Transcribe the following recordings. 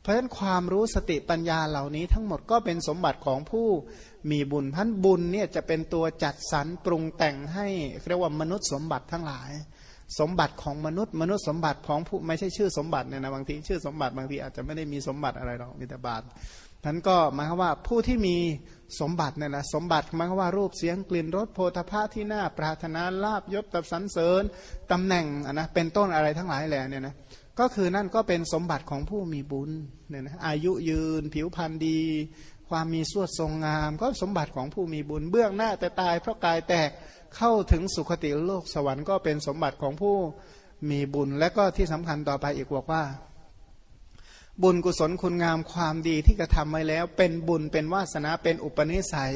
เพราะฉะนั้นความรู้สติปัญญาเหล่านี้ทั้งหมดก็เป็นสมบัติของผู้มีบุญพันบุญเนี่ยจะเป็นตัวจัดสรรปรุงแต่งให้เรียกว่ามนุษย์สมบัติทั้งหลาย สมบัติของมนุษย์ มนุษย์สมบัติของผู้ไม่ใช่ชื่อสมบัติเนี่ยนะบางทีชื่อสมบัติบางทีอาจจะไม่ได้มีสมบัติอะไรหรอกมีแต่บาตนั้นก็หมายความว่าผู้ที่มีสมบัติเนี่ยนะสมบัติหมายความว่ารูปเสียงกลิ่นรสโพธภาที่น่าปรารถนาลาบยศตับสันเสริญตำแหน่งนะเป็นต้นอะไรทั้งหลายแหล่เนี่ยนะ ก็คือนั่นก็เป็นสมบัติของผู้มีบุญเนี่ยนะอายุยืน ผิวพรรณดี ความมีสวดทรงงาม ก็สมบัติของผู้มีบุญ เบื้องหน้าแต่ตายเพราะกายแตกเข้าถึงสุคติโลกสวรรค์ก็เป็นสมบัติของผู้มีบุญ และก็ที่สำคัญต่อไปอีกบอกว่า บุญกุศลคุณงามความดีที่กระทำไว้แล้ว เป็นบุญเป็นวาสนาเป็นอุปนิสัย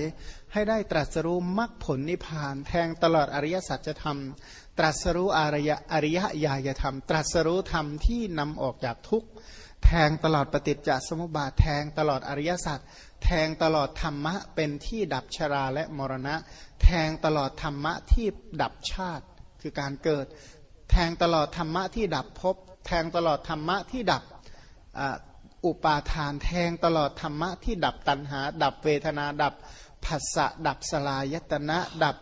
ให้ได้ตรัสรู้มรรคผลนิพพาน แทงตลอดอริยสัจธรรม ตรัสรู้อริยอริยญาณธรรม ตรัสรู้ธรรมที่นำออกจากทุกข์แทงตลอดปฏิจจสมุปบาทแทงตลอดอริยสัจแทงตลอดธรรมะเป็นที่ดับชราและมรณะ แทงตลอดธรรมะที่ดับชาติ คือการเกิด แทงตลอดธรรมะที่ดับภพแทงตลอดธรรมะที่ดับ อุปาทานแทงตลอดธรรมะที่ดับตัณหา ดับเวทนาดับผัสสะดับสลายตนะ ดับ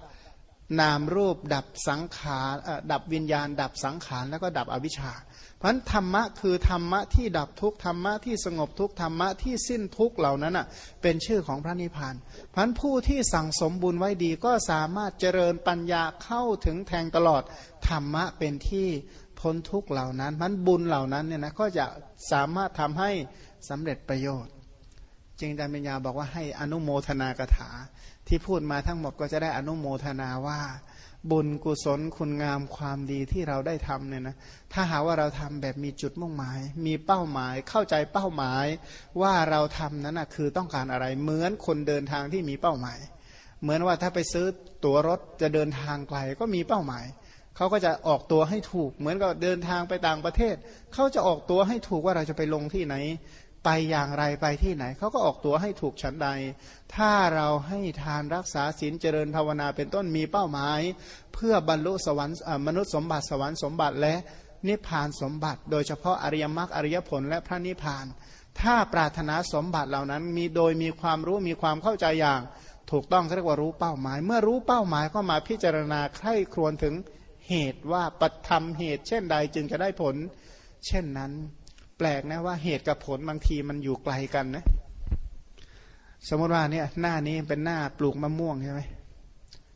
นามรูป ดับสังขารดับวิญญาณ ดับสังขารแล้วก็ดับอวิชชา เพราะธรรมะคือธรรมะที่ดับทุกธรรมะที่สงบทุกธรรมะที่สิ้นทุกเหล่านั้นอะเป็นชื่อของพระนิพพานเพราะผู้ที่สั่งสมบุญไว้ดีก็สามารถเจริญปัญญาเข้าถึงแทงตลอดธรรมะเป็นที่ พ้นทุกเหล่านั้นมันบุญเหล่านั้นเนี่ยนะก็จะสามารถทำให้สำเร็จประโยชน์จริงอาจารย์ปัญญาบอกว่าให้อนุโมทนากถา ที่พูดมาทั้งหมดก็จะได้อนุโมทนาว่า บุญกุศลคุณงามความดีที่เราได้ทำเนี่ยนะถ้าหาว่าเราทำแบบมีจุดมุ่งหมาย มีเป้าหมายเข้าใจเป้าหมายว่าเราทำนั้นนะคือต้องการอะไรเหมือนคนเดินทางที่มีเป้าหมาย เหมือนว่าถ้าไปซื้อตั๋วรถจะเดินทางไกลก็มีเป้าหมาย เขาก็จะออกตัวให้ถูก เหมือนกับเดินทางไปต่างประเทศ เขาจะออกตัวให้ถูกว่าเราจะไปลงที่ไหน ไปอย่างไรไปที่ไหน เขาก็ออกตัวให้ถูกฉันใด ถ้าเราให้ทานรักษาศีลเจริญภาวนาเป็นต้นมีเป้าหมาย เพื่อบรรลุสวรรค์มนุษย์สมบัติสวรรค์สมบัติและนิพพานสมบัติ โดยเฉพาะอริยมรรคอริยผลและพระนิพพาน ถ้าปรารถนาสมบัติเหล่านั้นมีโดยมีความรู้มีความเข้าใจอย่าง ถูกต้องเรียกว่ารู้เป้าหมาย เมื่อรู้เป้าหมายก็มาพิจารณาใคร่ครวญถึง เหตุว่าปฏิธรรมเหตุ เช่นใดจึงจะได้ผล เช่นนั้น แปลกนะว่าเหตุกับผลบางทีมันอยู่ไกลกันนะ สมมติว่าเนี่ยหน้านี้เป็นหน้าปลูกมะม่วงใช่ไหม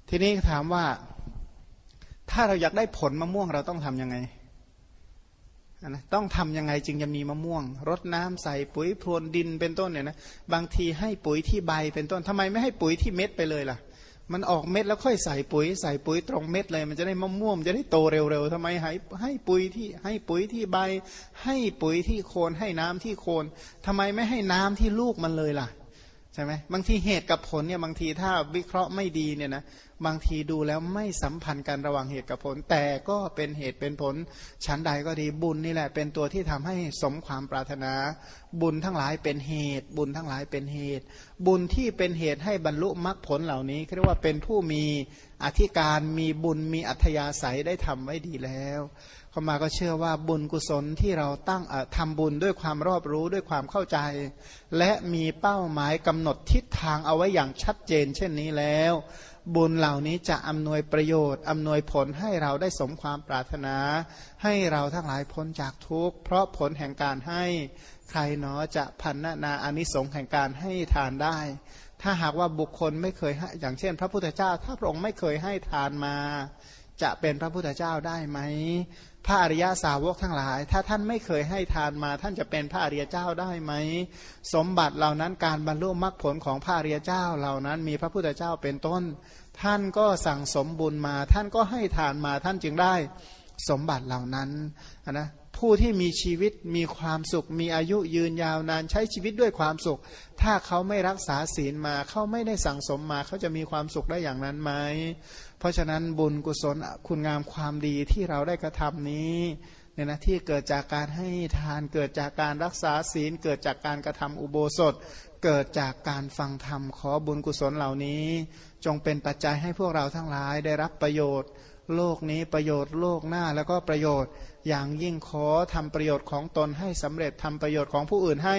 ทีนี้ถามว่า ถ้าเราอยากได้ผลมะม่วงเราต้องทํำยังไงนะต้องทํำยังไงจึงจะมีมะม่วง รดน้ำใส่ปุ๋ยพรวนดินเป็นต้นเนี่ยนะบางทีให้ปุ๋ยที่ใบเป็นต้นทำไมไม่ให้ปุ๋ยที่เม็ดไปเลยล่ะ มันออกเม็ดแล้วค่อยใส่ปุ๋ย ใส่ปุ๋ยตรงเม็ดเลย มันจะได้มะม่วงจะได้โตเร็วๆทำไมให้ให้ปุ๋ยที่ให้ปุ๋ยที่ใบ ให้ปุ๋ยที่โคนให้น้ำที่โคนทำไมไม่ให้น้ำที่ลูกมันเลยล่ะ ใช่ไหมบางทีเหตุกับผลเนี่ยบางทีถ้าวิเคราะห์ไม่ดีเนี่ยนะบางทีดูแล้วไม่สัมพันธ์กันระหว่างเหตุกับผล แต่ก็เป็นเหตุเป็นผลชั้นใดก็ดีบุญนี่แหละ เป็นตัวที่ทำให้สมความปรารถนา บุญทั้งหลายเป็นเหตุ บุญทั้งหลายเป็นเหตุ บุญที่เป็นเหตุให้บรรลุมรรคผลเหล่านี้เรียกว่าเป็นผู้มี อธิการมีบุญมีอัธยาศัยได้ทำไว้ดีแล้วเข้ามาก็เชื่อว่าบุญกุศลที่เราตั้งทำบุญด้วยความรอบรู้ด้วยความเข้าใจ และมีเป้าหมายกำหนดทิศทางเอาไว้อย่างชัดเจน เช่นนี้แล้ว บุญเหล่านี้จะอำนวยประโยชน์อำนวยผลให้เราได้สมความปรารถนา ให้เราทั้งหลายพ้นจากทุกข์เพราะผลแห่งการให้ใครเนาะจะพันนาอานิสงส์แห่งการให้ทานได้ ถ้าหากว่าบุคคลไม่เคยให้อย่างเช่น พระพุทธเจ้า ถ้าพระองค์ไม่เคยให้ทานมา จะเป็นพระพุทธเจ้าได้ไหมพระอริยาสาวกทั้งหลาย ถ้าท่านไม่เคยให้ทานมา ท่านจะเป็นพระอริยเจ้าได้ไหม สมบัติเหล่านั้นการบรรลุมรรคผลของพระอริยเจ้าเหล่านั้นมีพระพุทธเจ้าเป็นต้น ท่านก็สั่งสมบุญมา ท่านก็ให้ทานมาท่านจึงได้สมบัติเหล่านั้นนะ ผู้ที่มีชีวิตมีความสุข มีอายุยืนยาวนานใช้ชีวิตด้วยความสุข ถ้าเขาไม่รักษาศีลมาเขาไม่ได้สั่งสมมาเขาจะมีความสุขได้อย่างนั้นไหมเพราะฉะนั้นบุญกุศลคุณงามความดีที่เราได้กระทำนี้เนี่ยนะที่เกิดจากการให้ทานเกิดจากการรักษาศีล เกิดจากการกระทำอุโบสถ เกิดจากการฟังธรรมขอบุญกุศลเหล่านี้ จงเป็นปัจจัยให้พวกเราทั้งหลายได้รับประโยชน์ โลกนี้ประโยชน์โลกหน้าแล้วก็ประโยชน์ อย่างยิ่งขอทำประโยชน์ของตนให้สำเร็จทำประโยชน์ของผู้อื่นให้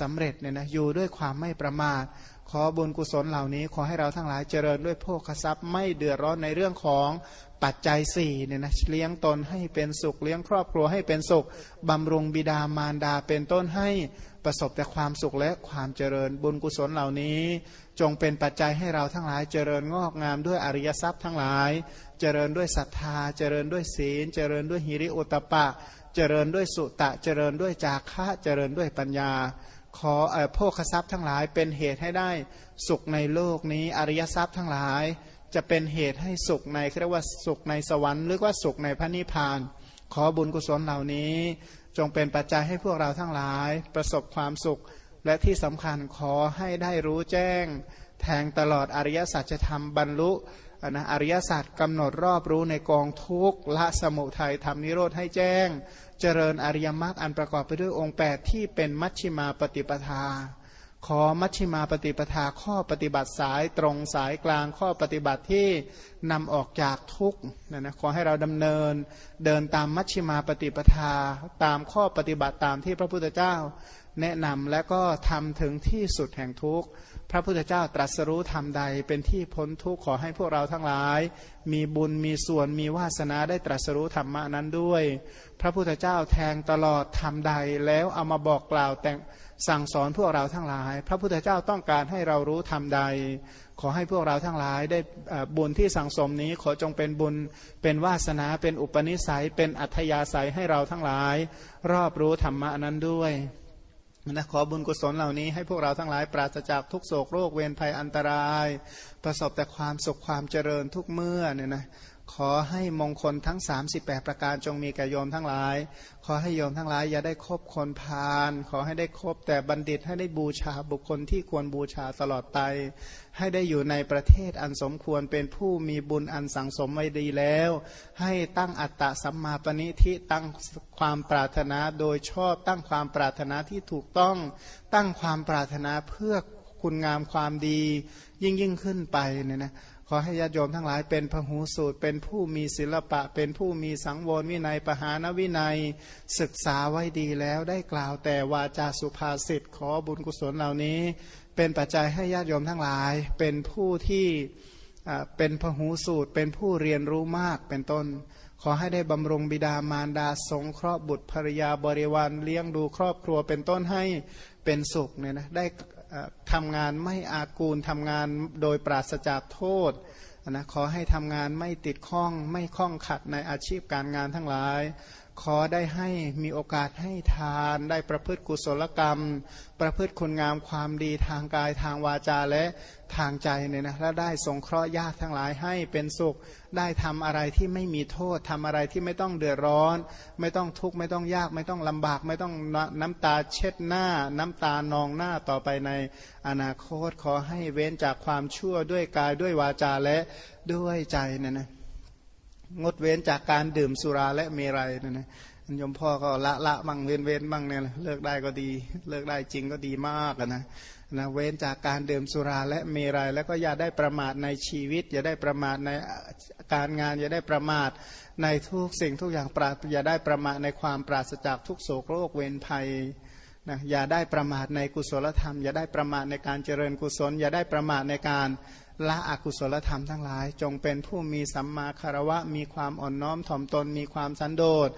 สำเร็จเนี่ยนะอยู่ด้วยความไม่ประมาท ขอบุญกุศลเหล่านี้ ขอให้เราทั้งหลายเจริญด้วยโภคทรัพย์ไม่เดือดร้อนในเรื่องของปัจจัยสี่เนี่ยนะเลี้ยงตนให้เป็นสุข เลี้ยงครอบครัวให้เป็นสุขบำรุงบิดามารดาเป็นต้นให้ ประสบแต่ความสุขและความเจริญบุญกุศลเหล่านี้ จงเป็นปัจจัยให้เราทั้งหลายเจริญงอกงามด้วยอริยทรัพย์ทั้งหลาย เจริญด้วยศรัทธา เจริญด้วยศีล เจริญด้วยหิริโอตปะ เจริญด้วยสุตะ เจริญด้วยจาคะเจริญด้วยปัญญา ขอโภคทรัพย์ทั้งหลายเป็นเหตุให้ได้สุขในโลกนี้อริยทรัพย์ทั้งหลาย จะเป็นเหตุให้สุขในเรียกว่าสุขในสวรรค์หรือว่าสุขในพระนิพพาน ขอบุญกุศลเหล่านี้ จงเป็นปัจจัยให้พวกเราทั้งหลาย ประสบความสุข และที่สำคัญขอให้ได้รู้แจ้ง แทงตลอดอริยสัจธรรมบรรลุนะอริยสัจกำหนดรอบรู้ในกองทุกขละสมุทัยทำนิโรธให้แจ้ง เจริญอริยมรรคอันประกอบไปด้วยองค์ 8 ที่เป็นมัชชิมาปฏิปทา ขอมัชชิมาปฏิปทาข้อปฏิบัติสายตรงสายกลางข้อปฏิบัติที่นำออกจากทุกข์นะนะขอให้เราดำเนินเดินตามมัชชิมาปฏิปทา ตามข้อปฏิบัติตามที่พระพุทธเจ้า แนะนำและก็ทำถึงที่สุดแห่งทุกข์ พระพุทธเจ้าตรัสรู้ทำใด เป็นที่พ้นทุกข์ขอให้พวกเราทั้งหลาย มีบุญมีส่วนมีวาสนาได้ตรัสรู้ธรรมะนั้นด้วย พระพุทธเจ้าแทงตลอดทำใดแล้วเอามาบอกกล่าวแต่งสั่งสอนพวกเราทั้งหลาย พระพุทธเจ้าต้องการให้เรารู้ทำใด ขอให้พวกเราทั้งหลายได้บุญที่สั่งสมนี้ขอจงเป็นบุญ เป็นวาสนาเป็นอุปนิสัย เป็นอัธยาศัยให้เราทั้งหลาย รอบรู้ธรรมะนั้นด้วย นะขอบุญกุศลเหล่านี้ให้พวกเราทั้งหลายปราศจากทุกโศกโรคเวรภัยอันตราย ประสบแต่ความสุขความเจริญทุกเมื่อเนี่ยนะ ขอให้มงคลทั้ง 38 ประการจงมีแก่โยมทั้งหลาย ขอให้โยมทั้งหลาย อย่าได้คบคนพาลขอให้ได้คบแต่บัณฑิตให้ได้บูชาบุคคลที่ควรบูชาตลอดไป ให้ได้อยู่ในประเทศอันสมควรเป็นผู้มีบุญอันสังสมไว้ดีแล้ว ให้ตั้งอัตตะสัมมาปณิทิตั้งความปรารถนาโดยชอบตั้งความปรารถนาที่ถูกต้อง ตั้งความปรารถนาเพื่อ คุณงามความดียิ่งยิ่งขึ้นไปเนี่ยนะขอให้ญาติโยมทั้งหลายเป็นพหูสูตร เป็นผู้มีศิลปะ เป็นผู้มีสังวรวินัยปหานวินัยศึกษาไว้ดีแล้วได้กล่าวแต่วาจาสุภาษิตขอบุญกุศลเหล่านี้ เป็นปัจจัยให้ญาติโยมทั้งหลาย เป็นผู้ที่เป็นพหูสูตร เป็นผู้เรียนรู้มากเป็นต้น ขอให้ได้บำรุงบิดามารดาสงเคราะห์บุตรภรยาบริวารเลี้ยงดูครอบครัวเป็นต้นให้เป็นสุขเนี่ยนะได้ ทำงานไม่อากูลทำงานโดยปราศจากโทษนะขอให้ทำงานไม่ติดข้องไม่ข้องขัดในอาชีพการงานทั้งหลาย ขอได้ให้มีโอกาสให้ทานได้ประพฤติกุศลกรรม ประพฤติคุณงามความดีทางกายทางวาจาและทางใจเนี่ยนะและได้สงเคราะห์ญาติทั้งหลายให้เป็นสุข ได้ทำอะไรที่ไม่มีโทษทำอะไรที่ไม่ต้องเดือดร้อน ไม่ต้องทุกข์ไม่ต้องยากไม่ต้องลำบาก ไม่ต้องน้ำตาเช็ดหน้า น้ำตานองหน้าต่อไปในอนาคตขอให้เว้นจากความชั่วด้วยกายด้วยวาจาและด้วยใจเนี่ยนะ งดเว้นจากการดื่มสุราและเมรัยนี่ยนะยมพ่อก็ละละบ้างเว้นเว้นบ้างเนี่ยเลิกได้ก็ดี เลิกได้จริงก็ดีมากนะนะเว้นจากการดื่มสุราและเมรัยแล้วก็อย่าได้ประมาทในชีวิต อย่าได้ประมาทในการงาน อย่าได้ประมาทในทุกสิ่งทุกอย่างปราอย่าได้ประมาทในความปราศจากทุกโศกโรคเวรภัยนะอย่าได้ประมาทในกุศลธรรม อย่าได้ประมาทในการเจริญกุศล อย่าได้ประมาทในการ ละอกุศลธรรมทั้งหลาย จงเป็นผู้มีสัมมาคารวะ มีความอ่อนน้อมถ่อมตน มีความสันโดษ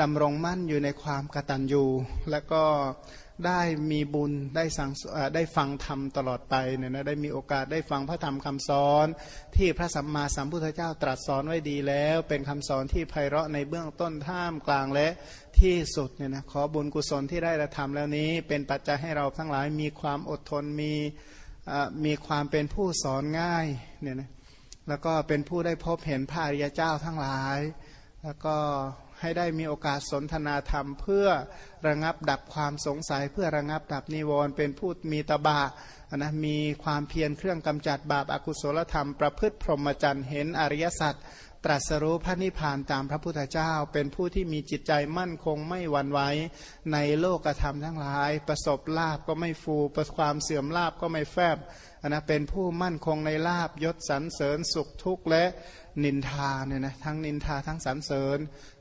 ดำรงมั่นอยู่ในความกตัญญู และก็ได้มีบุญได้สังได้ฟังธรรมตลอดไปเนี่ยนะได้มีโอกาสได้ฟังพระธรรมคำสอน ที่พระสัมมาสัมพุทธเจ้าตรัสสอนไว้ดีแล้ว เป็นคำสอนที่ไพเราะในเบื้องต้นท่ามกลางและที่สุดเนี่ยนะขอบุญกุศลที่ได้กระทำแล้วนี้ เป็นปัจจัยให้เราทั้งหลายมีความอดทนมี มีความเป็นผู้สอนง่ายเนี่ยนะแล้วก็เป็นผู้ได้พบเห็นพระอริยเจ้าทั้งหลาย แล้วก็ให้ได้มีโอกาสสนทนาธรรม เพื่อระงับดับความสงสัย เพื่อระงับดับนิวรณ์เป็นผู้มีตบะนะมีความเพียรเครื่องกำจัดบาปอากุศลธรรม ประพฤติพรหมจรรย์เห็นอริยสัจ ตรัสรู้พระนิพพานตามพระพุทธเจ้า เป็นผู้ที่มีจิตใจมั่นคงไม่หวั่นไหวในโลกธรรมทั้งหลาย ประสบลาบก็ไม่ฟูประความเสื่อมลาบก็ไม่แฟบนะเป็นผู้มั่นคงในลาบยศสรรเสริญสุขทุกข์และนินทาเนี่ยนะทั้งนินทาทั้งสรรเสริญ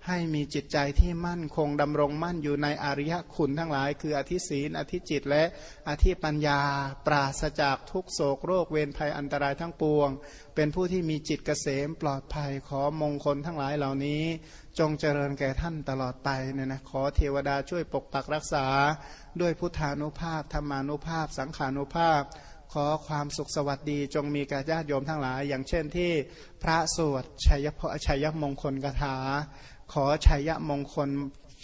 ให้มีจิตใจที่มั่นคงดำรงมั่นอยู่ในอริยคุณทั้งหลาย คืออธิศีนอธิจิตและอธิปัญญา ปราศจากทุกโศกโรคเวรภัยอันตรายทั้งปวง เป็นผู้ที่มีจิตเกษมปลอดภัยขอมงคลทั้งหลายเหล่านี้ จงเจริญแก่ท่านตลอดไปเนี่ยนะขอเทวดาช่วยปกปักรักษา ด้วยพุทธานุภาพธรรมานุภาพ สังขานุภาพขอความสุขสวัสดีจงมีแก่ญาติโยมทั้งหลาย อย่างเช่นที่พระสวดชัยพชัยมงคลกถา ขอชัยมงคล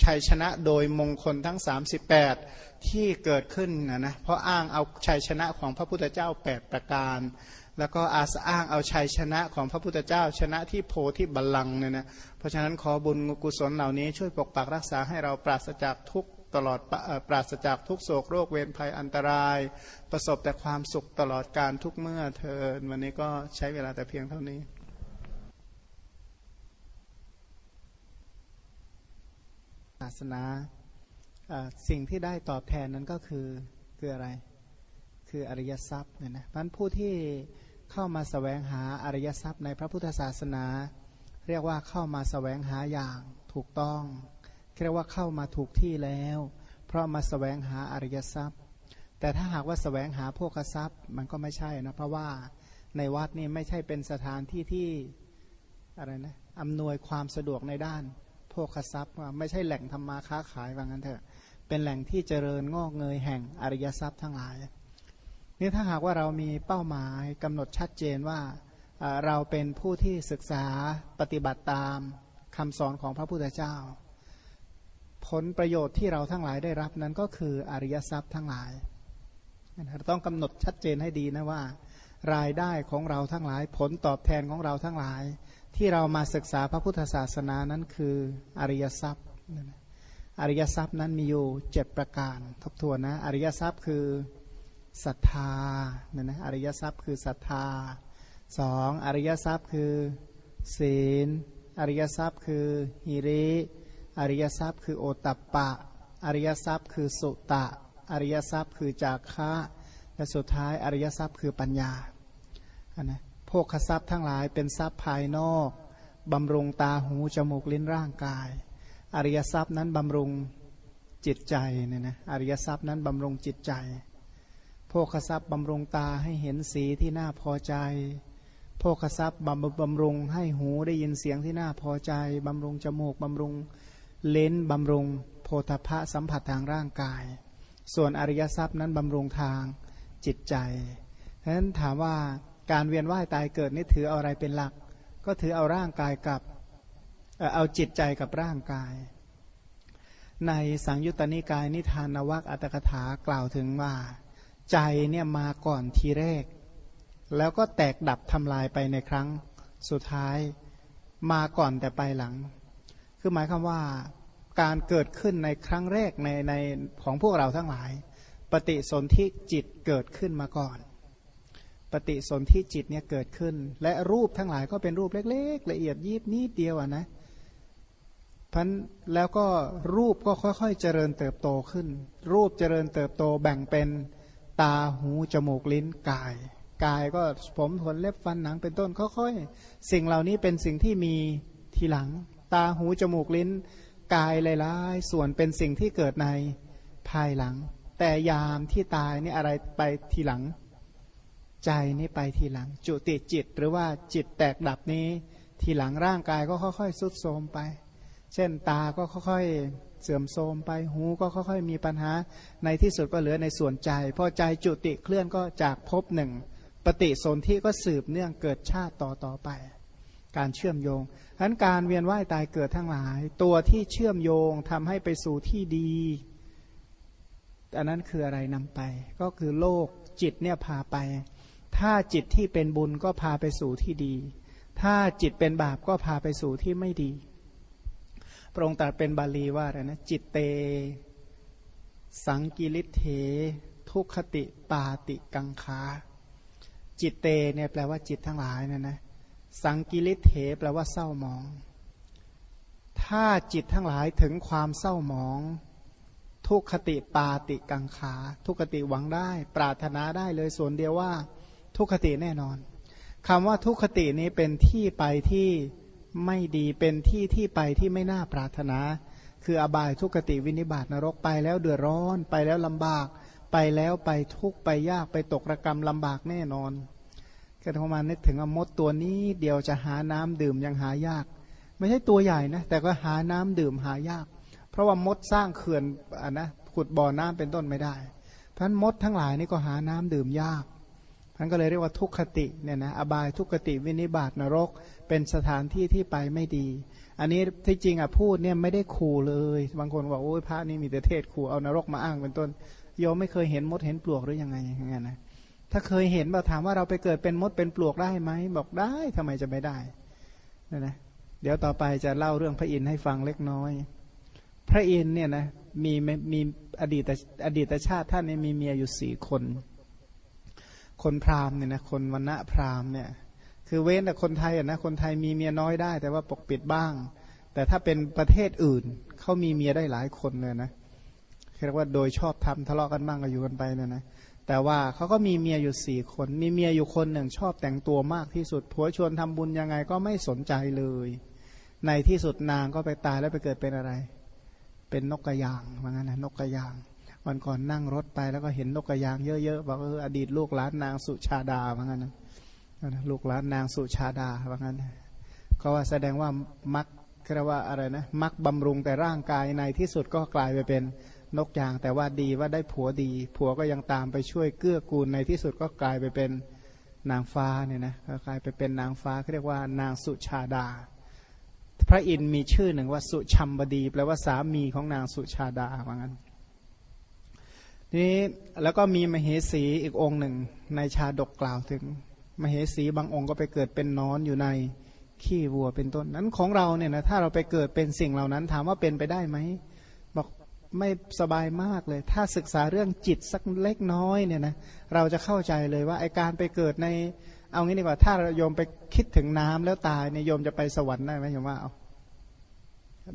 ชัยชนะโดยมงคลทั้ง 38 ที่เกิดขึ้นนะนะเพราะอ้างเอาชัยชนะของพระพุทธเจ้า 8 ประการ แล้วก็อาสอ้างเอาชัยชนะของพระพุทธเจ้า ชนะที่โพธิบัลลังก์เนี่ยนะเพราะฉะนั้นขอบุญกุศลเหล่านี้ช่วยปกปักรักษาให้เราปราศจากทุกตลอดปราศจากทุกโศกโรคเวรภัยอันตราย ประสบแต่ความสุขตลอดการทุกเมื่อเธอวันนี้ก็ใช้เวลาแต่เพียงเท่านี้าสนาสิ่งที่ได้ตอบแทนนั้นก็คือคืออะไร คืออริยทรัพย์เนี่ยนะพันผู้ที่เข้ามาสแสวงหาอริยทรัพย์ในพระพุทธศาสนา เรียกว่าเข้ามาสแสวงหาอย่างถูกต้องเรียกว่าเข้ามาถูกที่แล้ว เพราะมาสแสวงหาอริยทรัพย์ แต่ถ้าหากว่าสแสวงหาโภคทรัพย์มันก็ไม่ใช่นะเพราะว่าในวัดนี่ไม่ใช่เป็นสถานที่ที่อะไรนะอำนวยความสะดวกในด้าน โภคทรัพย์ว่าไม่ใช่แหล่งทำมาค้าขายว่างั้นเถอะ เป็นแหล่งที่เจริญงอกเงยแห่งอริยทรัพย์ทั้งหลาย นี่ถ้าหากว่าเรามีเป้าหมายกำหนดชัดเจนว่าเราเป็นผู้ที่ศึกษาปฏิบัติตามคำสอนของพระพุทธเจ้า ผลประโยชน์ที่เราทั้งหลายได้รับนั้นก็คืออริยทรัพย์ทั้งหลายเราต้องกำหนดชัดเจนให้ดีนะว่า รายได้ของเราทั้งหลาย ผลตอบแทนของเราทั้งหลาย ที่เรามาศึกษาพระพุทธศาสนานั้นคืออริยทรัพย์อริยทรัพย์นั้นมีอยู่เจ็ดประการทบทวนนะอริยทรัพย์คือศรัทธาเนี่ยนะอริยทรัพย์คือศรัทธาสองอริยทรัพย์คือศีล อริยทรัพย์คือหิริอริยทรัพย์คือโอตัปปะ อริยทรัพย์คือสุตะ อริยทรัพย์คือจากะและสุดท้ายอริยทรัพย์คือปัญญาอันนะ พวกทรัพย์ทั้งหลายเป็นทรัพย์ภายนอกบำรุงตาหูจมูกลิ้นร่างกาย อริยทรัพย์นั้นบำรุงจิตใจเนี่ยนะอริยทรัพย์นั้นบำรุงจิตใจพวกทรัพย์บำรุงตาให้เห็นสีที่น่าพอใจพวกทรัพย์บำบำรุงให้หูได้ยินเสียงที่น่าพอใจบำรุงจมูกบำรุงเลนบำรุงโพธพะสัมผัสทางร่างกาย ส่วนอริยทรัพย์นั้นบำรุงทางจิตใจฉะนั้นถามว่า การเวียนว่ายตายเกิดนี่ถืออะไรเป็นหลัก ก็ถือเอาร่างกายกับเอาจิตใจกับร่างกาย ในสังยุตตนิกายนิทานวักอัตกถากล่าวถึงว่า ใจเนี่ยมาก่อนทีแรก แล้วก็แตกดับทำลายไปในครั้งสุดท้ายมาก่อนแต่ไปหลัง คือหมายความว่าการเกิดขึ้นในครั้งแรกในในของพวกเราทั้งหลาย ปฏิสนธิจิตเกิดขึ้นมาก่อน ปฏิสนธิจิตเนี่ยเกิดขึ้น และรูปทั้งหลายก็เป็นรูปเล็ก ๆ ละเอียดยิบนิดเดียวอะนะพันแล้วก็รูปก็ค่อยๆ เจริญเติบโตขึ้น รูปเจริญเติบโตแบ่งเป็นตาหูจมูกลิ้นกาย กายก็ผมขนเล็บฟันหนังเป็นต้นค่อยๆ สิ่งเหล่านี้เป็นสิ่งที่มีทีหลัง ตาหูจมูกลิ้น กายหลายๆ ส่วนเป็นสิ่งที่เกิดในภายหลัง แต่ยามที่ตายนี่อะไรไปทีหลัง ใจนี่ไปทีหลัง จุติจิต หรือว่าจิตแตกดับนี้ ทีหลังร่างกายก็ค่อยๆ สุดโทมไป เช่นตาก็ค่อยๆ เสื่อมโทรมไปหูก็ค่อยๆ มีปัญหา ในที่สุดก็เหลือในส่วนใจ พอใจจุติเคลื่อนก็จากภพหนึ่ง ปฏิสนธิก็สืบเนื่องเกิดชาติต่อต่อไป การเชื่อมโยงฉะนั้นการเวียนว่ายตายเกิดทั้งหลาย ตัวที่เชื่อมโยงทำให้ไปสู่ที่ดีอันนั้นคืออะไรนำไป ก็คือโลกจิตเนี่ยพาไป ถ้าจิตที่เป็นบุญก็พาไปสู่ที่ดี ถ้าจิตเป็นบาปก็พาไปสู่ที่ไม่ดี พระองค์ตรัสเป็นบาลีว่าอะไรนะ จิตเต สังกิริเททุคติปาติกังขาจิตเตเนี่ยแปลว่าจิตทั้งหลายนี่ยนะ สังกิริเถแปลว่าเศร้าหมอง ถ้าจิตทั้งหลายถึงความเศร้าหมอง ทุกขติปาติกังขา ทุกขติหวังได้ ปรารถนาได้เลยส่วนเดียวว่า ทุกขติแน่นอนคำว่าทุกขตินี้เป็นที่ไปที่ไม่ดีเป็นที่ที่ไปที่ไม่น่าปรารถนา คืออบายทุกขติวินิบาตนรกไปแล้วเดือดร้อน ไปแล้วลำบาก ไปแล้วไปทุกไปยากไปตกระกรรมลำบากแน่นอนก็ทมานึกถึงมดตัวนี้เดียวจะหาน้ำดื่มยังหายาก ไม่ใช่ตัวใหญ่นะ แต่ก็หาน้ำดื่มหายาก เพราะว่ามดสร้างเขื่อนอะนะขุดบ่อน้ำเป็นต้นไม่ได้เพราะนั้นมดทั้งหลายนี่ก็หาน้ำดื่มยาก ท่านก็เลยเรียกว่าทุกขติเนี่ยนะอบายทุกขติวินิบาตนรก เป็นสถานที่ที่ไปไม่ดี อันนี้ที่จริงอะพูดเนี่ยไม่ได้ขู่เลย บางคนบอกโอ้ยพระนี่มีแต่เทศขู่เอานรกมาอ้างเป็นต้นโยมไม่เคยเห็นมดเห็นปลวกหรือยังไงอย่างเงี้ยนะถ้าเคยเห็นเราถามว่าเราไปเกิดเป็นมดเป็นปลวกได้ไหมบอกได้ทำไมจะไม่ได้นะนะเดี๋ยวต่อไปจะเล่าเรื่องพระอินทร์ให้ฟังเล็กน้อย พระอินทร์เนี่ยนะมีมีอดีตอดีตชาติท่านเนี่ยมีเมียอยู่สี่คน คนพราหมณ์เนี่ยนะคนวันณะพราหมณ์เนี่ยคือเว้นแต่คนไทยอะนะคนไทยมีเมียน้อยได้ แต่ว่าปกปิดบ้าง แต่ถ้าเป็นประเทศอื่นเขามีเมียได้หลายคนเลยนะเรียกว่าโดยชอบทำทะเลาะกันบ้างก็อยู่กันไปเนี่ยนะแต่ว่าเขาก็มีเมียอยู่สี่คน มีเมียอยู่คนหนึ่งชอบแต่งตัวมากที่สุดผัวชวนทำบุญยังไงก็ไม่สนใจเลย ในที่สุดนางก็ไปตายแล้วไปเกิดเป็นอะไร เป็นนกกระยางว่างั้นนะนกกระยาง วันก่อนนั่งรถไปแล้วก็เห็นนกกระยางเยอะๆบอกเอออดีตลูกหลานนางสุชาดาว่างั้นนะลูกหลานนางสุชาดาว่างั้นเขาว่าแสดงว่ามักเรียกว่าอะไรนะมักบำรุงแต่ร่างกายในที่สุดก็กลายไปเป็นนกยาง แต่ว่าดีว่าได้ผัวดี ผัวก็ยังตามไปช่วยเกื้อกูลในที่สุดก็กลายไปเป็นนางฟ้าเนี่ยนะก็กลายไปเป็นนางฟ้าเรียกว่านางสุชาดา พระอินทร์มีชื่อหนึ่งว่าสุชัมบดีแปลว่าสามีของนางสุชาดาว่างั้น นี้แล้วก็มีมเหสีอีกองค์หนึ่ง ในชาดกกล่าวถึง มเหสีบางองค์ก็ไปเกิดเป็นนอนอยู่ในขี้วัวเป็นต้นนั้นของเราเนี่ยนะถ้าเราไปเกิดเป็นสิ่งเหล่านั้น ถามว่าเป็นไปได้ไหมบอกไม่สบายมากเลย ถ้าศึกษาเรื่องจิตสักเล็กน้อยเนี่ยนะเราจะเข้าใจเลยว่าไอการไปเกิดใน เอางี้ดีกว่า ถ้าโยมไปคิดถึงน้ำแล้วตายเนี่ยโยมจะไปสวรรค์ได้ไหมโยมว่าเอา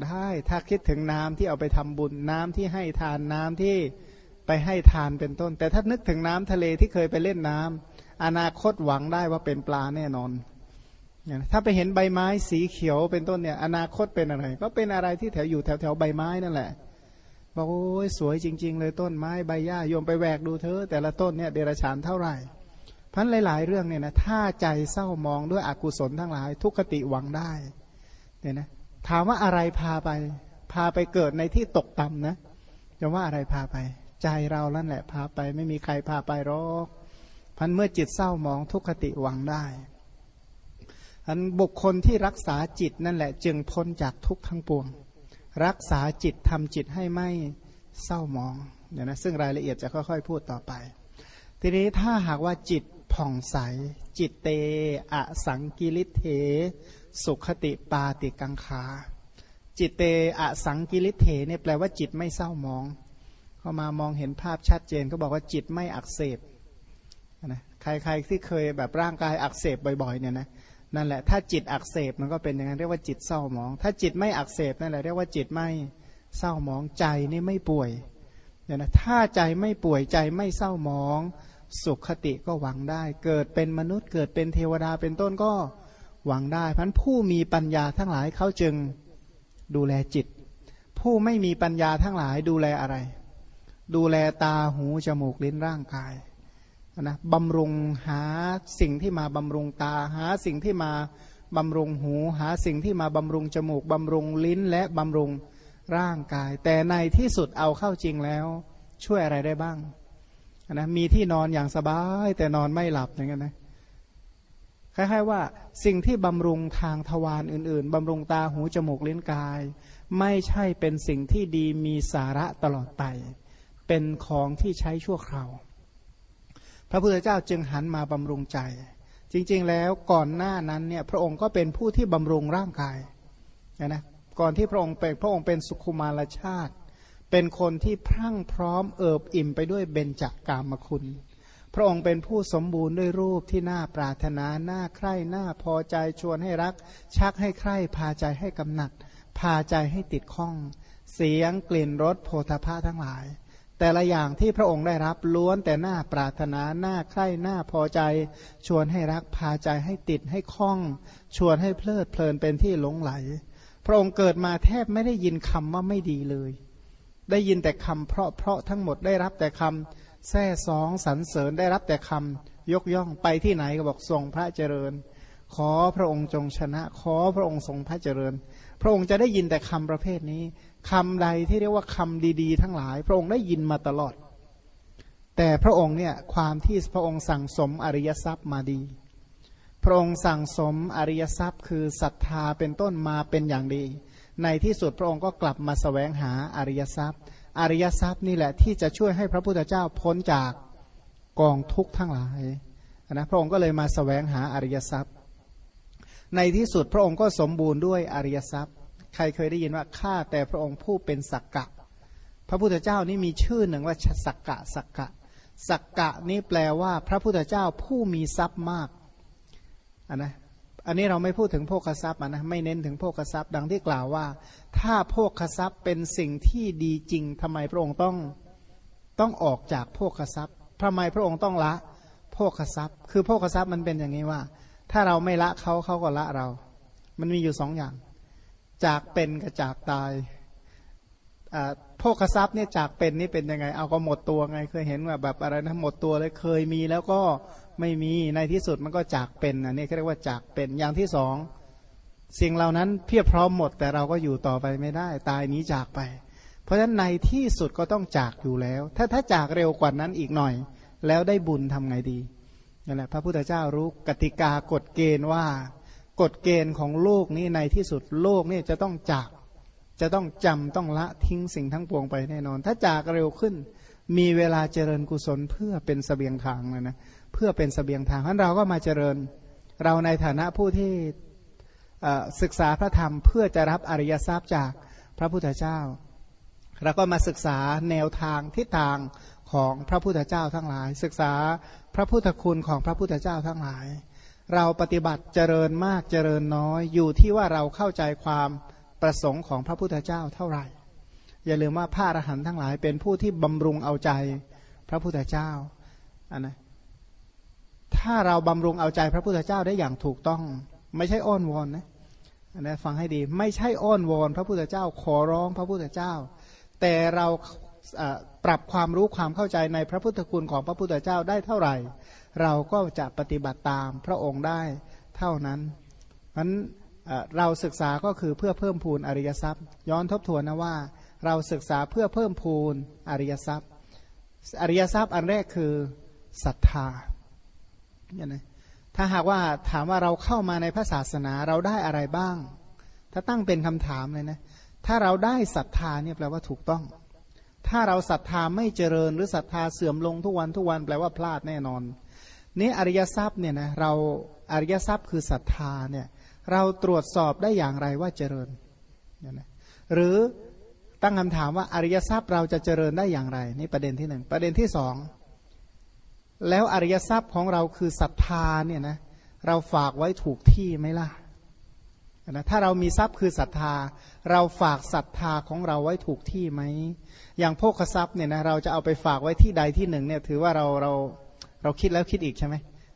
ได้ถ้าคิดถึงน้ำที่เอาไปทำบุญน้ำที่ให้ทานน้ำที่ ไปให้ทานเป็นต้น แต่ถ้านึกถึงน้ำทะเลที่เคยไปเล่นน้ำอนาคตหวังได้ว่าเป็นปลาแน่นอนถ้าไปเห็นใบไม้สีเขียวเป็นต้นเนี่ย อนาคตเป็นอะไร ก็เป็นอะไรที่แถวอยู่แถวแถวใบไม้นั่นแหละบอกโอ้ยสวยจริง ๆ เลยต้นไม้ใบหญ้าโยมไปแหวกดูเธอแต่ละต้นเนี่ยเดรัจฉานเท่าไหร่พันหลายๆ เรื่องเนี่ยนะถ้าใจเศร้ามองด้วยอกุศลทั้งหลาย ทุกขติหวังได้เนี่ยนะถามว่าอะไรพาไป พาไปเกิดในที่ตกต่ำนะจะว่าอะไรพาไป ใจเรานั่นแหละพาไป ไม่มีใครพาไปหรอกพันเมื่อจิตเศร้ามองทุกขติหวังได้อันบุคคลที่รักษาจิตนั่นแหละ จึงพ้นจากทุกทั้งปวง รักษาจิตทำจิตให้ไม่เศร้ามองเนี่ยนะซึ่งรายละเอียดจะค่อยๆ พูดต่อไป ทีนี้ถ้าหากว่าจิตผ่องใส จิตเตอะสังกิริเท สุขติปาติกังขาจิตเตอะสังกิริเทเนี่ยแปลว่าจิตไม่เศร้ามอง เขามามองเห็นภาพชัดเจนก็บอกว่าจิตไม่อักเสบนะใครๆที่เคยแบบร่างกายอักเสบบ่อยๆเนี่ยนะนั่นแหละถ้าจิตอักเสบมันก็เป็นอย่างนั้นเรียกว่าจิตเศร้าหมอง ถ้าจิตไม่อักเสบนั่นแหละเรียกว่าจิตไม่เศร้าหมองใจนี่ไม่ป่วยเนี่ยนะถ้าใจไม่ป่วยใจไม่เศร้าหมอง สุขคติก็หวังได้ เกิดเป็นมนุษย์เกิดเป็นเทวดาเป็นต้นก็หวังได้พันผู้มีปัญญาทั้งหลายเขาจึงดูแลจิต ผู้ไม่มีปัญญาทั้งหลายดูแลอะไร ดูแลตาหูจมูกลิ้นร่างกายนะบำรุงหาสิ่งที่มาบำรุงตาหาสิ่งที่มาบำรุงหูหาสิ่งที่มาบำรุงจมูกบำรุงลิ้นและบำรุงร่างกาย แต่ในที่สุดเอาเข้าจริงแล้ว ช่วยอะไรได้บ้างนะมีที่นอนอย่างสบาย แต่นอนไม่หลับอย่างเงี้ยนะคล้ายๆว่าสิ่งที่บำรุงทางทวารอื่น ๆบำรุงตาหูจมูกลิ้นกาย ไม่ใช่เป็นสิ่งที่ดีมีสาระตลอดไป เป็นของที่ใช้ชั่วคราว พระพุทธเจ้าจึงหันมาบำรุงใจ จริงๆแล้วก่อนหน้านั้นเนี่ยพระองค์ก็เป็นผู้ที่บำรุงร่างกายนะก่อนที่พระองค์เป็นพระองค์เป็นสุขุมารชาติ เป็นคนที่พรั่งพร้อมเอิบอิ่มไปด้วยเบญจากามคุณ พระองค์เป็นผู้สมบูรณ์ด้วยรูปที่น่าปรารถนาน่าใคร่น่าพอใจชวนให้รัก ชักให้ใคร่พาใจให้กำหนัด พาใจให้ติดข้อง เสียงกลิ่นรสโพธาภาทั้งหลาย แต่ละอย่างที่พระองค์ได้รับล้วนแต่หน้าปรารถนาหน้าใคร่หน้าพอใจ ชวนให้รักพาใจให้ติดให้คล้อง ชวนให้เพลิดเพลินเป็นที่หลงไหล พระองค์เกิดมาแทบไม่ได้ยินคำว่าไม่ดีเลย ได้ยินแต่คำเพราะเพราะทั้งหมดได้รับแต่คำแท้สองสรรเสริญได้รับแต่คำยกย่องไปที่ไหนก็บอกทรงพระเจริญ ขอพระองค์จงชนะ ขอพระองค์ทรงพระเจริญ พระองค์จะได้ยินแต่คำประเภทนี้ คำใดที่เรียกว่าคำดีๆ ทั้งหลาย พระองค์ได้ยินมาตลอด แต่พระองค์เนี่ยความที่พระองค์สั่งสมอริยทรัพย์มาดี พระองค์สั่งสมอริยทรัพย์ คือศรัทธาเป็นต้นมาเป็นอย่างดี ในที่สุดพระองค์ก็กลับมาสแสวงหาอริยทรัพย์ อริยทรัพย์นี่แหละที่จะช่วยให้พระพุทธเจ้าพ้นจากกองทุกข์ทั้งหลายนะพระองค์ก็เลยมาสแสวงหาอริยทรัพย์ ในที่สุดพระองค์ก็สมบูรณ์ด้วยอริยทรัพย์ ใครเคยได้ยินว่าข้าแต่พระองค์ผู้เป็นสักกะ พระพุทธเจ้านี่มีชื่อหนึ่งว่าสักกะสักกะ สักกะนี่แปลว่า พระพุทธเจ้าผู้มีทรัพย์มากอันนะอันนี้เราไม่พูดถึงโภคทรัพย์นะไม่เน้นถึงโภคทรัพย์ดังที่กล่าวว่า ถ้าโภคทรัพย์เป็นสิ่งที่ดีจริงทำไมพระองค์ต้องต้องออกจากโภคทรัพย์ทำไมพระองค์ต้องละโภคทรัพย์ คือโภคทรัพย์มันเป็นอย่างนี้ว่า ถ้าเราไม่ละเขาเขาก็ละเรา มันมีอยู่สองอย่าง จากเป็นกับจากตายโภคทรัพย์เนี่ยจากเป็นนี่เป็นยังไง เอาก็หมดตัวไง เคยเห็นว่าแบบอะไรนะหมดตัวเลยเคยมีแล้วก็ไม่มีในที่สุดมันก็จากเป็นอันนี้เรียกว่าจากเป็นอย่างที่สองสิ่งเหล่านั้นเพียบพร้อมหมดแต่เราก็อยู่ต่อไปไม่ได้ ตายนี้จากไป เพราะฉะนั้นในที่สุดก็ต้องจากอยู่แล้ว ถ้าถ้าจากเร็วกว่านั้นอีกหน่อย แล้วได้บุญทำไงดีนั่นแหละพระพุทธเจ้ารู้กติกากฎเกณฑ์ว่า กฎเกณฑ์ของโลกนี้ในที่สุดโลกนี่จะต้องจาก จะต้องจำต้องละทิ้งสิ่งทั้งปวงไปแน่นอน ถ้าจากเร็วขึ้น มีเวลาเจริญกุศลเพื่อเป็นสเสบียงทางเลยนะเพื่อเป็นสเสบียงทางเพราะเราก็มาเจริญ เราในฐานะผู้ที่ศึกษาพระธรรมเพื่อจะรับอริยทรัพย์จากพระพุทธเจ้าเราก็มาศึกษาแนวทางทิศทางของพระพุทธเจ้าทั้งหลาย ศึกษาพระพุทธคุณของพระพุทธเจ้าทั้งหลาย เราปฏิบัติเจริญมากเจริญน้อย อยู่ที่ว่าเราเข้าใจความประสงค์ของพระพุทธเจ้าเท่าไหร่ อย่าลืมว่าพระอรหันต์ทั้งหลายเป็นผู้ที่บำรุงเอาใจพระพุทธเจ้าอันนะถ้าเราบำรุงเอาใจพระพุทธเจ้าได้อย่างถูกต้อง ไม่ใช่อ้อนวอนนะอันนะฟังให้ดีไม่ใช่อ้อนวอน พระพุทธเจ้าขอร้องพระพุทธเจ้า แต่เราปรับความรู้ความเข้าใจในพระพุทธคุณของพระพุทธเจ้าได้เท่าไหร่ เราก็จะปฏิบัติตามพระองค์ได้เท่านั้นนั้นเราศึกษาก็คือเพื่อเพิ่มพูนอริยทรัพย์ ย้อนทบทวนนะว่า เราศึกษาเพื่อเพิ่มพูนอริยทรัพย์ อริยทรัพย์อันแรกคือศรัทธาเนี่ยนะถ้าหากว่าถามว่าเราเข้ามาในพระศาสนาเราได้อะไรบ้าง ถ้าตั้งเป็นคำถามเลยนะ ถ้าเราได้ศรัทธาเนี่ยแปลว่าถูกต้อง ถ้าเราศรัทธาไม่เจริญหรือศรัทธาเสื่อมลงทุกวันทุกวันแปลว่าพลาดแน่นอน นี้อริยทรัพย์เนี่ยนะเราอริยทรัพย์คือศรัทธาเนี่ยเราตรวจสอบได้อย่างไรว่าเจริญเนี่ยนะหรือตั้งคำถามว่าอริยทรัพย์เราจะเจริญได้อย่างไรนี่ประเด็นที่หนึ่งประเด็นที่สองแล้วอริยทรัพย์ของเราคือศรัทธาเนี่ยนะเราฝากไว้ถูกที่ไหมล่ะนะถ้าเรามีทรัพย์คือศรัทธา เราฝากศรัทธาของเราไว้ถูกที่ไหมอย่างโภคทรัพย์เนี่ยนะเราจะเอาไปฝากไว้ที่ใดที่หนึ่งเนี่ยถือว่าเราเรา เราคิดแล้วคิดอีกใช่ไหม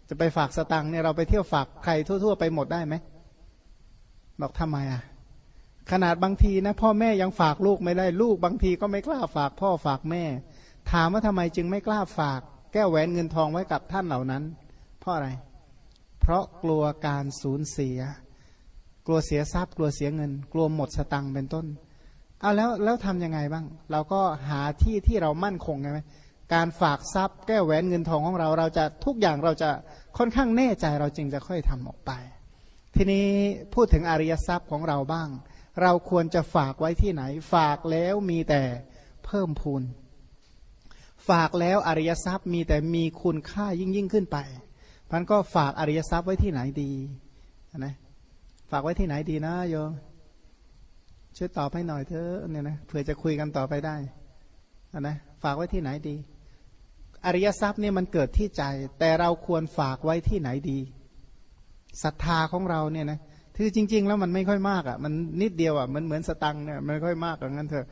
จะไปฝากสตังค์เนี่ยเราไปเที่ยวฝากใครทั่ว ๆ ไปหมดได้ไหมบอกทำไมอะ ขนาดบางทีนะ พ่อแม่ยังฝากลูกไม่ได้ลูกบางทีก็ไม่กล้าฝากพ่อฝากแม่ ถามว่าทำไมจึงไม่กล้าฝาก แก้วแหวนเงินทองไว้กับท่านเหล่านั้น เพราะอะไร เพราะกลัวการสูญเสีย กลัวเสียทรัพย์กลัวเสียเงิน กลัวหมดสตังค์เป็นต้นเอาแล้วแล้วทำยังไงบ้าง เราก็หาที่ที่เรามั่นคงไงไหม การฝากทรัพย์ แก้แหวนเงินทองของเราเราจะทุกอย่างเราจะค่อนข้างแน่ใจเราจึงจะค่อยทำออกไป ทีนี้พูดถึงอริยทรัพย์ของเราบ้าง เราควรจะฝากไว้ที่ไหน ฝากแล้วมีแต่เพิ่มพูน ฝากแล้วอริยทรัพย์มีแต่มีคุณค่ายิ่งยิ่งขึ้นไปพันก็ฝากอริยทรัพย์ไว้ที่ไหนดีนะฝากไว้ที่ไหนดีนะโยมช่วยตอบให้หน่อยเถอะเนี่ยนะเผื่อจะคุยกันต่อไปได้ นะฝากไว้ที่ไหนดี อริยทรัพย์เนี่ยมันเกิดที่ใจ แต่เราควรฝากไว้ที่ไหนดีศรัทธาของเราเนี่ยนะคือจริง ๆ แล้วมันไม่ค่อยมากอะ่ะมันนิดเดียวอะ่ะมันเหมือนสตังเนี่ยมันไม่ค่อยมากอย่างนั้นเถอะ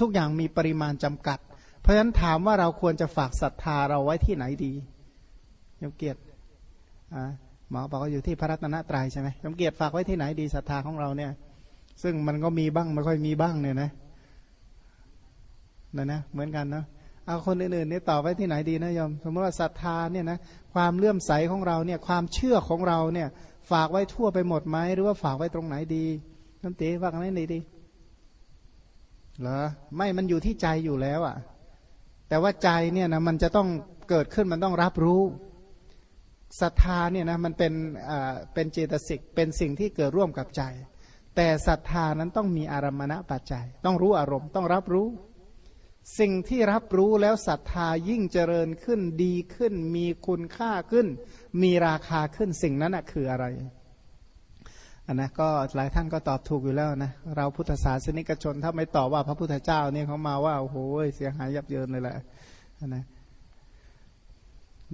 ทุกอย่างมีปริมาณจำกัด เพราะฉะนั้นถามว่าเราควรจะฝากศรัทธาเราไว้ที่ไหนดียมเกียรติอ่าหมอบอกว่าอยู่ที่พระรัตนตรัยใช่ไหมยมเกียรติฝากไว้ที่ไหนดีศรัทธาของเราเนี่ย ซึ่งมันก็มีบ้างไม่ค่อยมีบ้างเนี่ยนะ นะนะเหมือนกันเนาะเอาคนอื่นๆนี่ต่อไว้ที่ไหนดีนะยมสมมติว่าศรัทธาเนี่ยนะความเลื่อมใสของเราเนี่ยความเชื่อของเราเนี่ยฝากไว้ทั่วไปหมดไหมหรือว่าฝากไว้ตรงไหนดีน้ำตีฝากไหนดีดีเหรอไม่มันอยู่ที่ใจอยู่แล้วอะ่ะ แต่ว่าใจเนี่ยนะมันจะต้องเกิดขึ้นมันต้องรับรู้ศรัทธาเนี่ยนะมันเป็นอ่าเป็นเจตสิกเป็นสิ่งที่เกิดร่วมกับใจ แต่ศรัทธานั้นต้องมีอารมณะปัจจัย ต้องรู้อารมณ์ต้องรับรู้ สิ่งที่รับรู้แล้วศรัทธายิ่งเจริญขึ้นดีขึ้น มีคุณค่าขึ้น มีราคาขึ้นสิ่งนั้นคืออะไรอันนะก็หลายท่านก็ตอบถูกอยู่แล้วนะเราพุทธศาสนิกชนถ้าไม่ตอบว่าพระพุทธเจ้าเนี่ยเขามาว่าโอ้โหเสียหายยับเยินเลยแหละนะ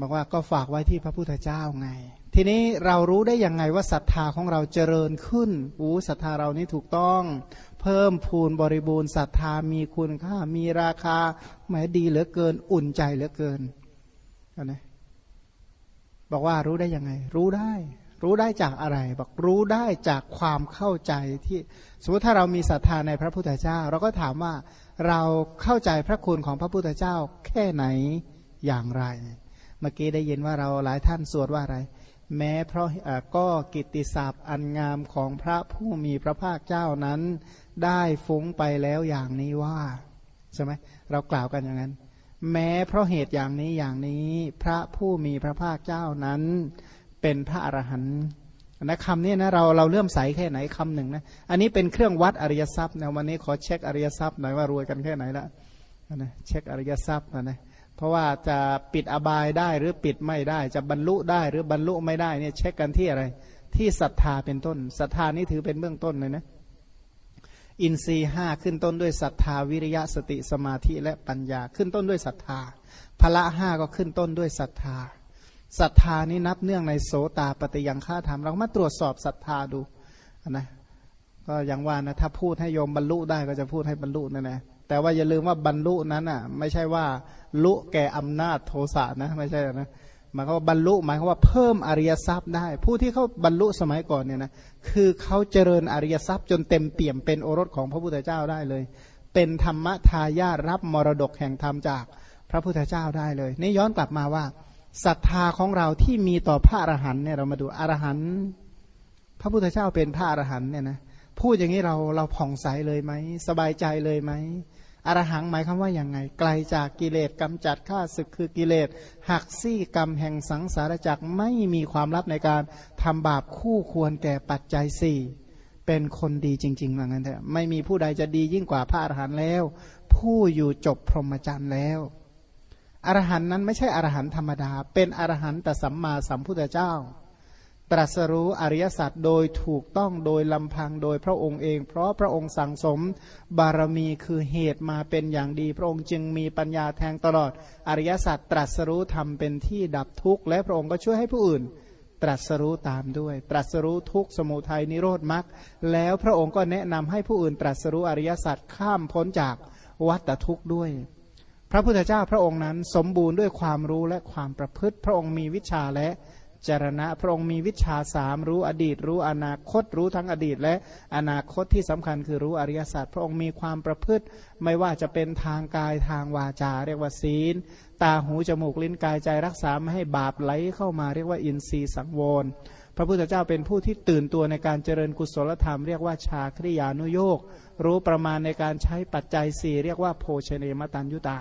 บอกว่าก็ฝากไว้ที่พระพุทธเจ้าไง ทีนี้เรารู้ได้ยังไงว่าศรัทธาของเราเจริญขึ้นอู้ศรัทธาเรานี่ถูกต้อง เพิ่มพูนบริบูรณ์ศรัทธามีคุณค่ามีราคาแหมดีเหลือเกินอุ่นใจเหลือเกินนะบอกว่ารู้ได้ยังไง รู้ได้ รู้ได้จากอะไร บอกรู้ได้จากความเข้าใจที่สมมติถ้าเรามีศรัทธาในพระพุทธเจ้า เราก็ถามว่าเราเข้าใจพระคุณของพระพุทธเจ้าแค่ไหนอย่างไร เมื่อกี้ได้ยินว่าเราหลายท่านสวดว่าอะไร แม้เพราะก็กิตติศัพท์อันงามของพระผู้มีพระภาคเจ้านั้น ได้ฟุ้งไปแล้วอย่างนี้ว่าใช่ไหมเรากล่าวกันอย่างนั้น แม้เพราะเหตุอย่างนี้อย่างนี้ พระผู้มีพระภาคเจ้านั้น เป็นพระอรหันต์นะคำนี้นะเราเราเลื่อมใสแค่ไหนคำหนึ่งนะอันนี้เป็นเครื่องวัดอริยทรัพย์นะวันนี้ขอเช็คอริยทรัพย์หน่อยว่ารวยกันแค่ไหนละนะเช็คอริยทรัพย์นะนะ เพราะว่าจะปิดอบายได้หรือปิดไม่ได้ จะบรรลุได้หรือบรรลุไม่ได้เนี่ยเช็คกันที่อะไร ที่ศรัทธาเป็นต้นศรัทธานี่ถือเป็นเบื้องต้นเลยนะอินทรีห้าขึ้นต้นด้วยศรัทธาวิริยะสติสมาธิและปัญญาขึ้นต้นด้วยศรัทธาพละห้าก็ขึ้นต้นด้วยศรัทธาศรัทธานี้นับเนื่องในโสตาปฏิยังฆาธรรมเรามาตรวจสอบศรัทธาดูนะ ก็อย่างว่านะถ้าพูดให้โยมบรรลุได้ก็จะพูดให้บรรลุนั่นแหละแต่ว่าอย่าลืมว่าบรรลุนั้นอะ ไม่ใช่ว่าลุแก่อำนาจโทสะนะไม่ใช่นะหมายความว่าบรรลุหมายความว่าเพิ่มอริยทรัพย์ได้ ผู้ที่เขาบรรลุสมัยก่อนเนี่ยนะคือเขาเจริญอริยทรัพย์จนเต็มเปี่ยมเป็นโอรสของพระพุทธเจ้าได้เลย เป็นธรรมทายาทรับมรดกแห่งธรรมจากพระพุทธเจ้าได้เลย นี่ย้อนกลับมาว่าศรัทธาของเราที่มีต่อพระอรหันต์เนี่ยเรามาดูอรหันต์พระพุทธเจ้าเป็นพระอรหันต์เนี่ยนะ พูดอย่างนี้เราเราผ่องใสเลยไหม สบายใจเลยไหมอรหังหมายคำว่าอย่างไง ไกลจากกิเลสกำจัดข้าศึกคือกิเลสหักซี่กรรมแห่งสังสารจักไม่มีความลับในการทำบาปคู่ควรแก่ปัจจัยสี่เป็นคนดีจริงๆว่างนั้นเถอะไม่มีผู้ใดจะดียิ่งกว่าพระอรหันต์แล้ว ผู้อยู่จบพรหมจรรย์แล้วอรหันต์นั้นไม่ใช่อรหันต์ธรรมดา เป็นอรหันต์แต่สัมมาสัมพุทธเจ้า ตรัสรู้อริยสัจโดยถูกต้องโดยลำพังโดยพระองค์เอง เพราะพระองค์สั่งสมบารมีคือเหตุมาเป็นอย่างดี พระองค์จึงมีปัญญาแทงตลอด อริยสัจตรัสรู้ทำเป็นที่ดับทุกข์และพระองค์ก็ช่วยให้ผู้อื่น ตรัสรู้ตามด้วย ตรัสรู้ทุกสมุทัยนิโรธมรรคแล้วพระองค์ก็แนะนำให้ผู้อื่นตรัสรู้อริยสัจข้ามพ้นจากวัฏทุกข์ด้วย พระพุทธเจ้าพระองค์นั้นสมบูรณ์ด้วยความรู้และความประพฤติ พระองค์มีวิชาและ จารณะ พระองค์มีวิชาสามรู้อดีต รู้อนาคตรู้ทั้งอดีต และอนาคตที่สำคัญคือรู้อริยสัจพระองค์มีความประพฤติ ไม่ว่าจะเป็นทางกายทางวาจา เรียกว่าศีล ตาหูจมูกลิ้นกายใจรักษาไม่ให้บาปไหลเข้ามาเรียกว่าอินทรีย์สังวรพระพุทธเจ้าเป็นผู้ที่ตื่นตัวในการเจริญกุศลธรรมเรียกว่าชาคริยานุโยกรู้ประมาณในการใช้ปัจจัยสี่เรียกว่าโภชเนมตัญยุตา